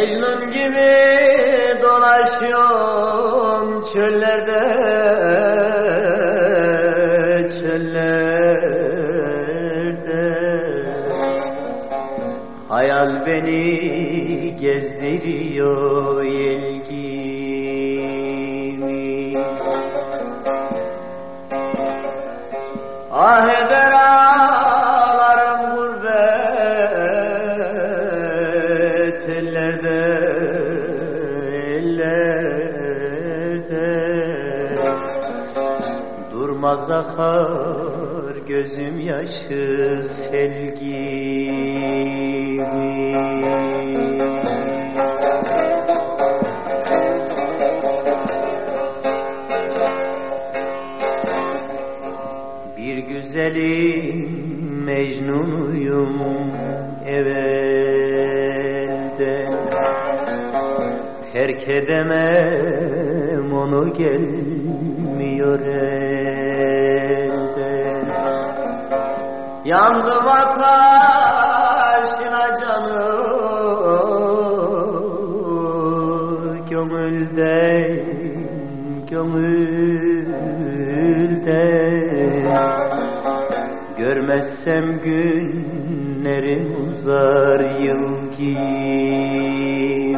Mecnun gibi dolaşıyorum çöllerde çöllerde. Hayal beni gezdiriyor yel Durmaz akar gözüm yaşı sel gibi Bir güzelim Mecnunuyum evvelde. Terk edemem onu gelmiyor Yandım ateşine canı Gönülden, gönülden Görmezsem günlerim uzar yıl gibi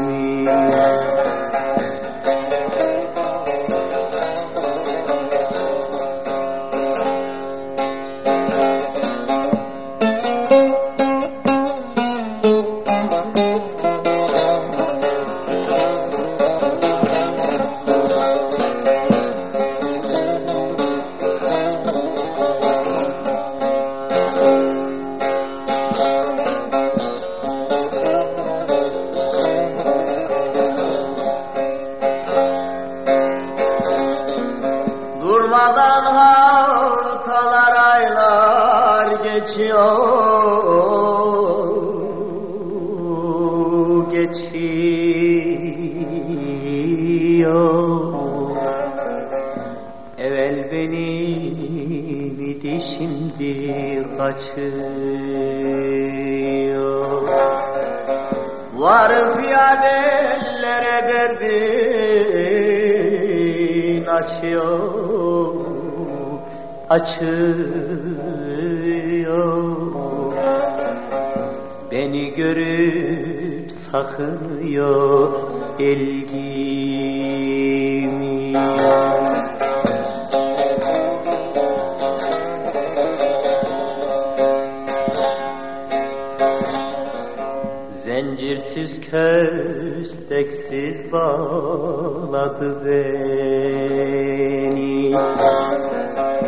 Durmadan haftalar aylar geçiyor Geçiyor. Evvel benim idi şimdi kaçıyor. Var piyadellere derdin açıyor Açıyor. Beni görüp sakınıyor el Zincirsiz kösteksiz bağladı beni